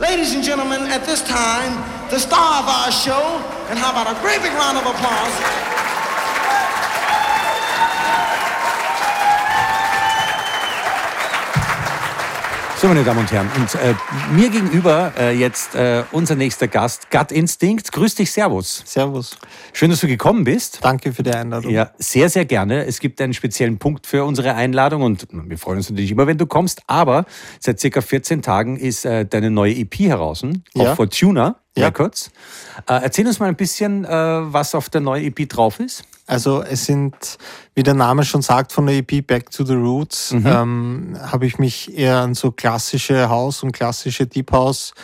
Ladies and gentlemen, at this time, the star of our show, and how about a great big round of applause? So, meine Damen und Herren, und äh, mir gegenüber äh, jetzt äh, unser nächster Gast, Gut Instinct. Grüß dich, Servus. Servus. Schön, dass du gekommen bist. Danke für die Einladung. Ja, sehr, sehr gerne. Es gibt einen speziellen Punkt für unsere Einladung und wir freuen uns natürlich immer, wenn du kommst. Aber seit circa 14 Tagen ist äh, deine neue EP heraus, ja. auf Fortuna ja. Records. Äh, erzähl uns mal ein bisschen, äh, was auf der neuen EP drauf ist. Also es sind, wie der Name schon sagt, von der EP Back to the Roots, mhm. ähm, habe ich mich eher an so klassische House und klassische Deep House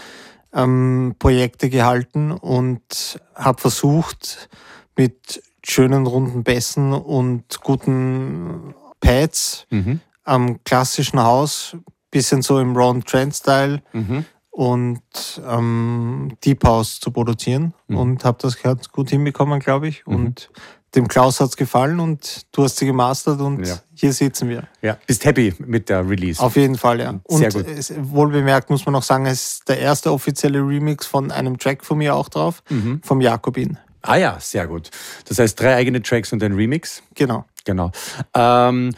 ähm, Projekte gehalten und habe versucht, mit schönen runden Bässen und guten Pads mhm. am klassischen Haus, bisschen so im Ron Trend Style mhm. und ähm, Deep House zu produzieren mhm. und habe das ganz gut hinbekommen, glaube ich. Mhm. Und dem Klaus hat es gefallen und du hast sie gemastert und ja. hier sitzen wir. Ja, bist happy mit der Release? Auf jeden Fall, ja. Und Sehr gut. Es, wohlbemerkt muss man noch sagen, es ist der erste offizielle Remix von einem Track von mir auch drauf, mhm. vom Jakobin. Ah ja, sehr gut. Das heißt drei eigene Tracks und ein Remix? Genau. Genau. Ähm,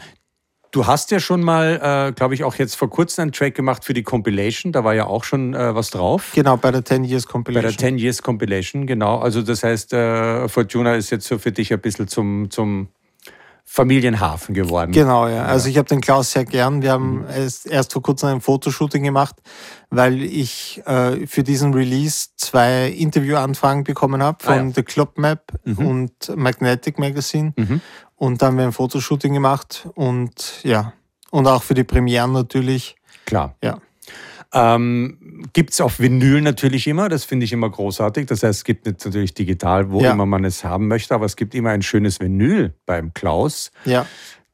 Du hast ja schon mal, äh, glaube ich, auch jetzt vor kurzem einen Track gemacht für die Compilation. Da war ja auch schon äh, was drauf. Genau, bei der 10 Years Compilation. Bei der 10 Years Compilation, genau. Also das heißt, äh, Fortuna ist jetzt so für dich ein bisschen zum, zum Familienhafen geworden. Genau, ja. Also ich habe den Klaus sehr gern. Wir haben mhm. erst, erst vor kurzem ein Fotoshooting gemacht, weil ich äh, für diesen Release zwei Interviewanfragen bekommen habe von ah, ja. The Club Map mhm. und Magnetic Magazine. Mhm. Und dann haben wir ein Fotoshooting gemacht und ja, und auch für die Premieren natürlich. Klar. Ja. Ähm, gibt es auf Vinyl natürlich immer, das finde ich immer großartig. Das heißt, es gibt natürlich digital, wo ja. immer man es haben möchte, aber es gibt immer ein schönes Vinyl beim Klaus. Ja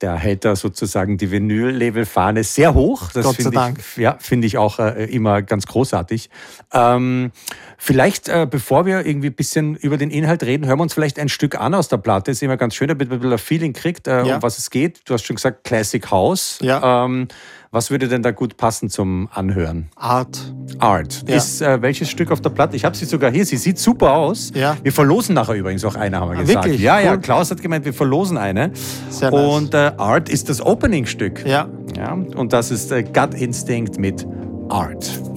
der hält da sozusagen die Vinyl-Level-Fahne sehr hoch. Das Gott sei Dank. Ich, ja, finde ich auch äh, immer ganz großartig. Ähm, vielleicht, äh, bevor wir irgendwie ein bisschen über den Inhalt reden, hören wir uns vielleicht ein Stück an aus der Platte. Ist immer ganz schön, damit man ein bisschen ein Feeling kriegt, äh, ja. um was es geht. Du hast schon gesagt, Classic House. Ja. Ähm, was würde denn da gut passen zum Anhören? Art. Art. Ja. Ist äh, welches Stück auf der Platte? Ich habe sie sogar hier. Sie sieht super aus. Ja. Wir verlosen nachher übrigens auch eine, haben wir ah, gesagt. Wirklich? Ja, ja. Klaus hat gemeint, wir verlosen eine. Sehr nice. Und äh, Art ist das Opening-Stück. Ja. ja. Und das ist äh, Gut Instinct mit Art.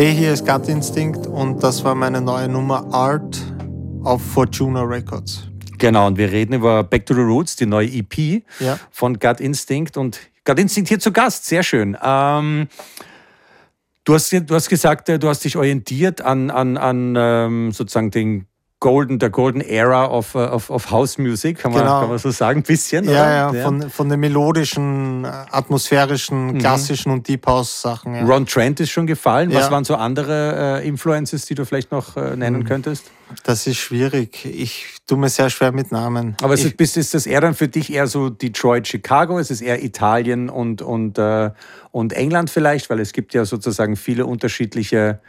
Hey, hier ist Gut Instinct und das war meine neue Nummer Art auf Fortuna Records. Genau, und wir reden über Back to the Roots, die neue EP ja. von Gut Instinct. Und Gut Instinct hier zu Gast, sehr schön. Ähm, du, hast, du hast gesagt, äh, du hast dich orientiert an, an, an ähm, sozusagen den Golden, der Golden Era of, äh, of, of House Music, kann man, genau. kann man so sagen, ein bisschen. Ja, ja, ja, Von, von den melodischen, atmosphärischen, mhm. klassischen und Deep House Sachen. Ja. Ron Trent ist schon gefallen. Was ja. waren so andere äh, Influences, die du vielleicht noch äh, nennen mhm. könntest? Das ist schwierig. Ich tue mir sehr schwer mit Namen. Aber ich, ist, ist das eher dann für dich eher so Detroit, Chicago? Ist es eher Italien und, und, äh, und England vielleicht? Weil es gibt ja sozusagen viele unterschiedliche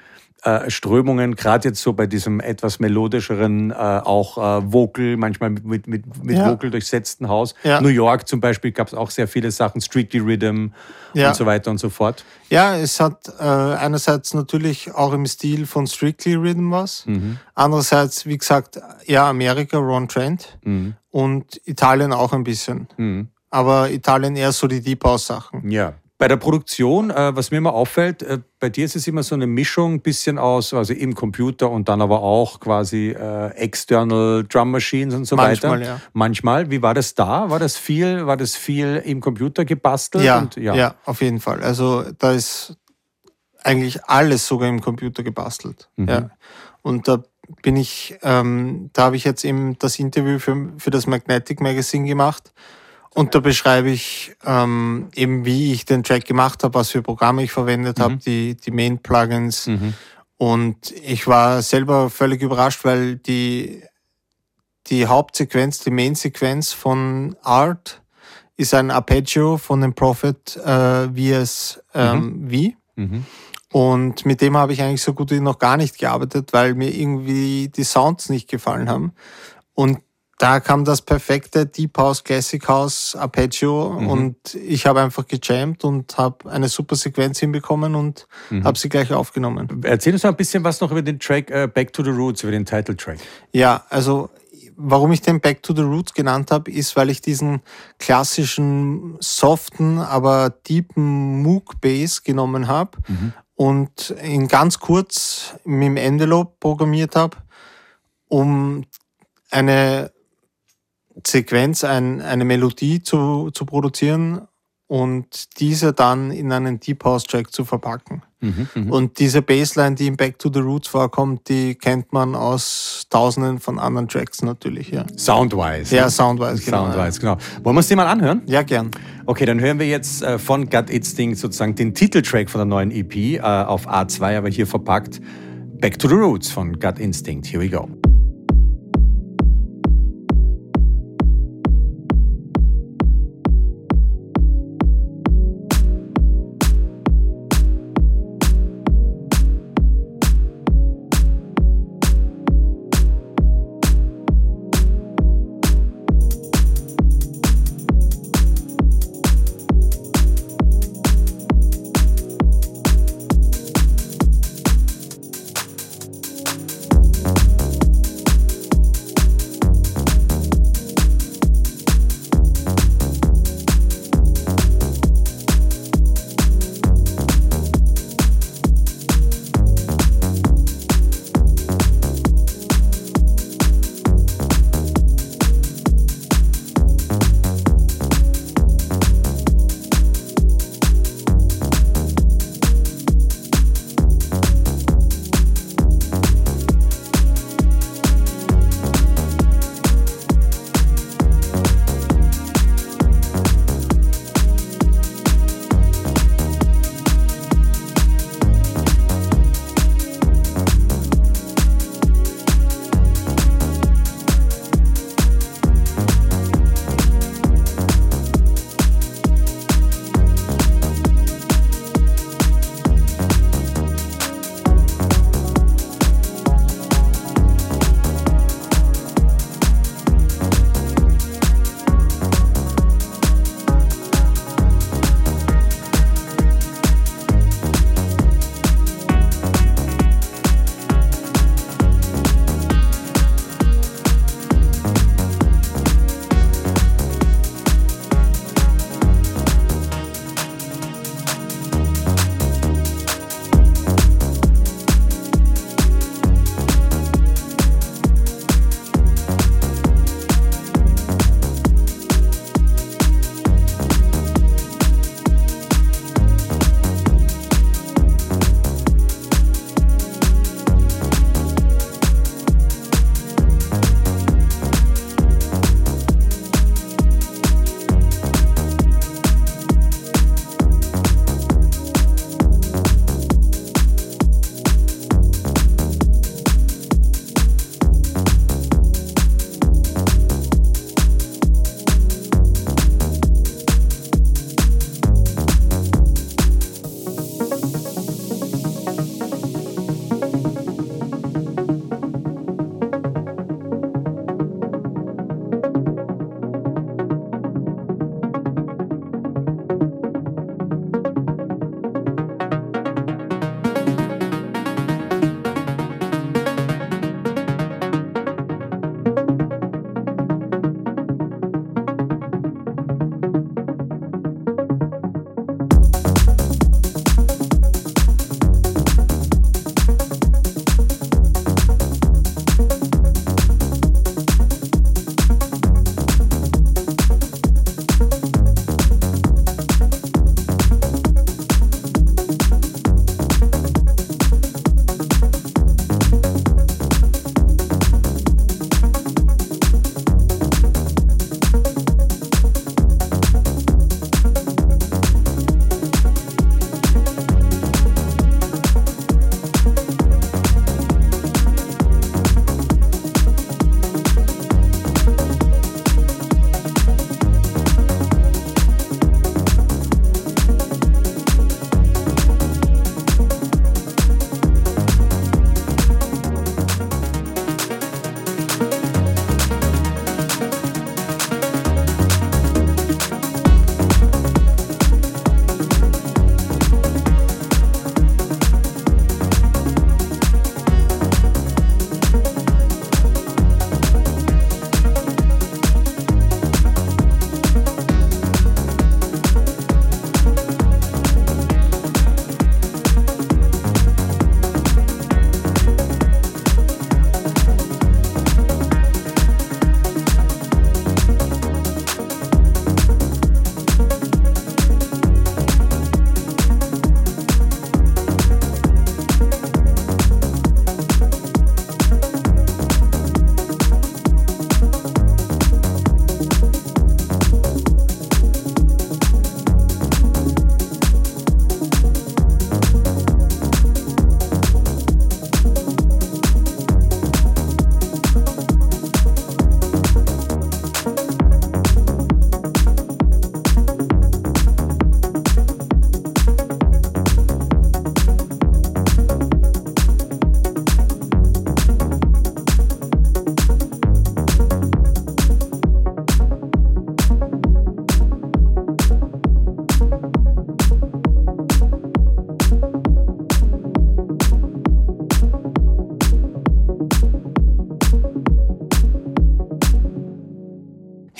äh, Strömungen, gerade jetzt so bei diesem etwas melodischeren, äh, auch äh, Vocal, manchmal mit, mit, mit, ja. Vocal durchsetzten Haus. Ja. New York zum Beispiel gab es auch sehr viele Sachen, Strictly Rhythm ja. und so weiter und so fort. Ja, es hat äh, einerseits natürlich auch im Stil von Strictly Rhythm was. Mhm. Andererseits, wie gesagt, ja, Amerika, Ron Trent mhm. und Italien auch ein bisschen. Mhm. Aber Italien eher so die Deep House Sachen. Ja. Bei der Produktion, äh, was mir immer auffällt, äh, bei dir ist es immer so eine Mischung, bisschen aus, also im Computer und dann aber auch quasi äh, external Drum Machines und so Manchmal, weiter. Ja. Manchmal. Wie war das da? War das viel, war das viel im Computer gebastelt? Ja, und, ja. ja, auf jeden Fall. Also da ist eigentlich alles sogar im Computer gebastelt. Mhm. Ja. Und da bin ich, ähm, da habe ich jetzt eben das Interview für, für das Magnetic Magazine gemacht. Und da beschreibe ich ähm, eben, wie ich den Track gemacht habe, was für Programme ich verwendet mhm. habe, die, die Main-Plugins. Mhm. Und ich war selber völlig überrascht, weil die, die Hauptsequenz, die Main-Sequenz von Art ist ein Arpeggio von dem Prophet äh, VS ähm, mhm. V. Mhm. Und mit dem habe ich eigentlich so gut wie noch gar nicht gearbeitet, weil mir irgendwie die Sounds nicht gefallen haben. Und da kam das perfekte Deep House, Classic House, Arpeggio mhm. und ich habe einfach gejammt und habe eine super Sequenz hinbekommen und mhm. habe sie gleich aufgenommen. Erzähl uns mal ein bisschen was noch über den Track uh, Back to the Roots, über den Title Track. Ja, also warum ich den Back to the Roots genannt habe, ist, weil ich diesen klassischen, soften, aber deepen Moog Bass genommen habe mhm. und ihn ganz kurz mit dem Envelope programmiert habe, um eine Sequenz ein, eine Melodie zu, zu produzieren und diese dann in einen Deep House Track zu verpacken. Mhm, mh. Und diese Bassline, die in Back to the Roots vorkommt, die kennt man aus tausenden von anderen Tracks natürlich, ja. Soundwise. Ja, Soundwise, genau. Soundwise, genau. Wollen wir uns den mal anhören? Ja, gern. Okay, dann hören wir jetzt äh, von Gut Instinct sozusagen den Titeltrack von der neuen EP äh, auf A2, aber hier verpackt. Back to the Roots von Gut Instinct. Here we go.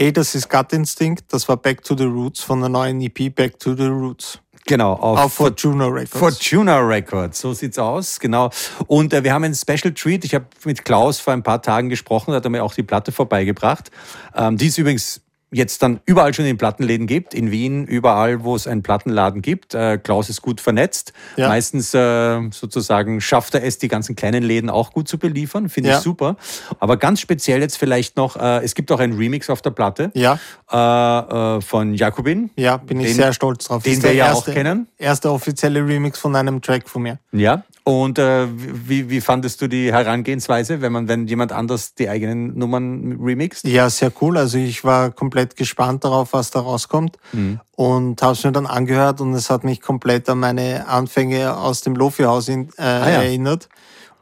Hey, das ist Gut Instinct. Das war Back to the Roots von der neuen EP Back to the Roots. Genau, auf, auf Fortuna Records. Fortuna Records, so sieht's aus, genau. Und äh, wir haben einen Special Treat. Ich habe mit Klaus vor ein paar Tagen gesprochen, da hat er mir auch die Platte vorbeigebracht. Ähm, die ist übrigens jetzt dann überall schon in Plattenläden gibt, in Wien, überall, wo es einen Plattenladen gibt. Äh, Klaus ist gut vernetzt. Ja. Meistens äh, sozusagen schafft er es, die ganzen kleinen Läden auch gut zu beliefern. Finde ja. ich super. Aber ganz speziell jetzt vielleicht noch, äh, es gibt auch einen Remix auf der Platte ja. Von Jakobin. Ja, bin ich den, sehr stolz drauf. Den wir ja erste, auch kennen. Erster offizielle Remix von einem Track von mir. Ja, und äh, wie, wie fandest du die Herangehensweise, wenn man, wenn jemand anders die eigenen Nummern remixt? Ja, sehr cool. Also ich war komplett gespannt darauf, was da rauskommt. Mhm. Und habe es mir dann angehört und es hat mich komplett an meine Anfänge aus dem Lofi-Haus äh, ah, ja. erinnert.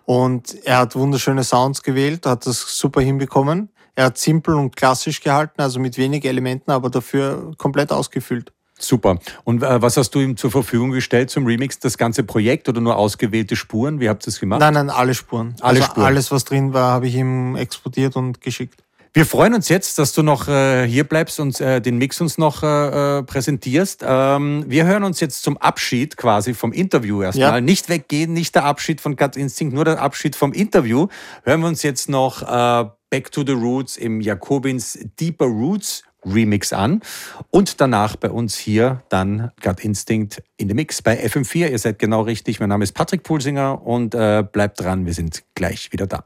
Und er hat wunderschöne Sounds gewählt, hat das super hinbekommen. Er hat simpel und klassisch gehalten, also mit wenig Elementen, aber dafür komplett ausgefüllt. Super. Und äh, was hast du ihm zur Verfügung gestellt zum Remix? Das ganze Projekt oder nur ausgewählte Spuren? Wie habt ihr das gemacht? Nein, nein, alle Spuren. Alle also Spuren. Alles, was drin war, habe ich ihm exportiert und geschickt. Wir freuen uns jetzt, dass du noch äh, hier bleibst und äh, den Mix uns noch äh, äh präsentierst. Ähm, wir hören uns jetzt zum Abschied quasi vom Interview erstmal. Ja. Nicht weggehen, nicht der Abschied von Gut Instinct, nur der Abschied vom Interview. Hören wir uns jetzt noch äh, Back to the Roots im Jakobins Deeper Roots Remix an. Und danach bei uns hier dann Gut Instinct in the Mix bei FM4. Ihr seid genau richtig. Mein Name ist Patrick Pulsinger und äh, bleibt dran. Wir sind gleich wieder da.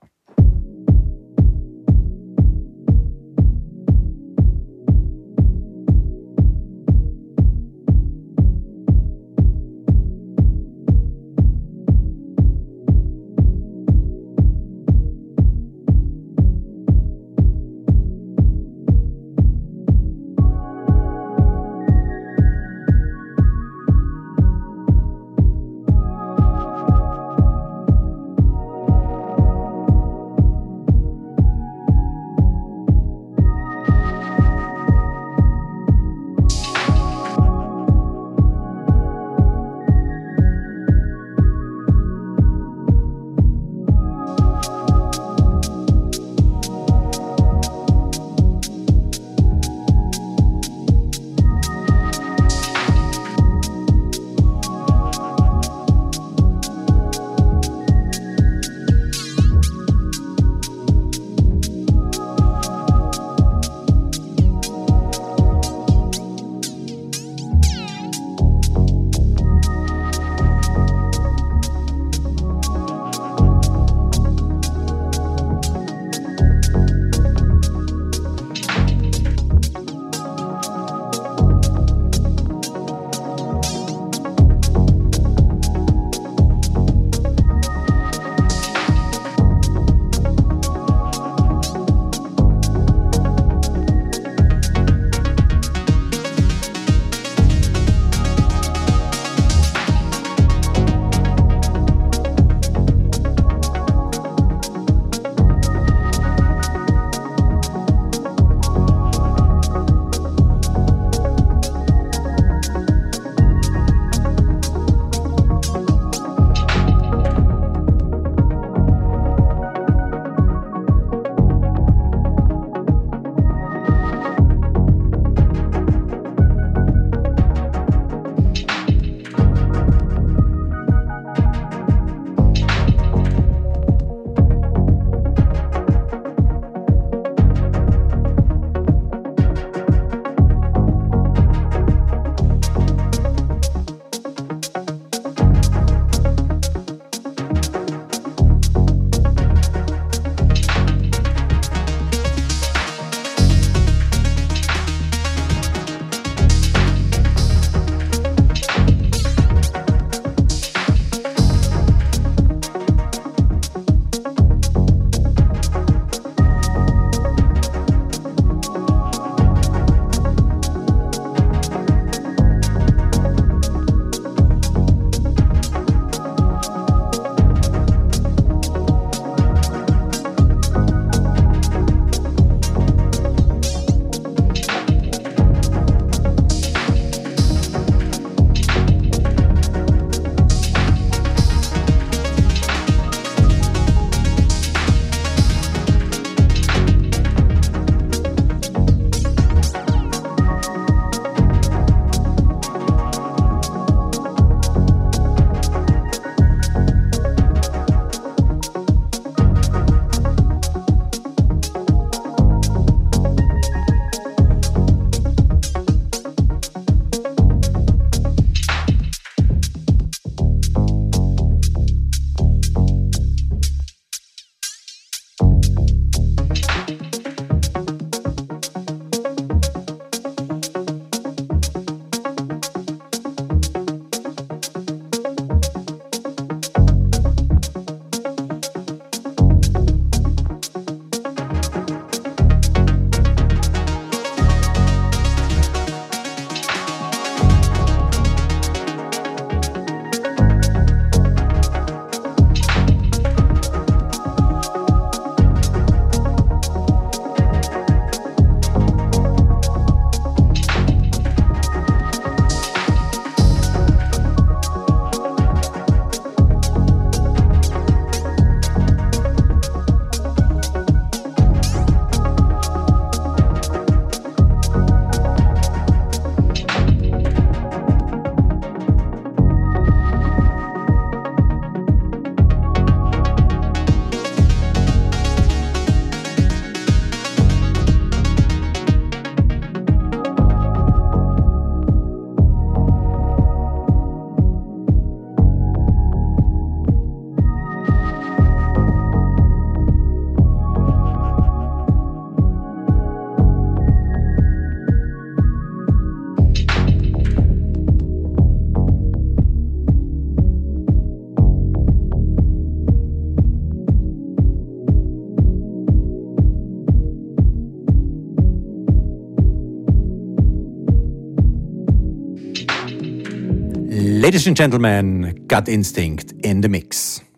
Ladies and Gentlemen, Gut Instinct in the Mix.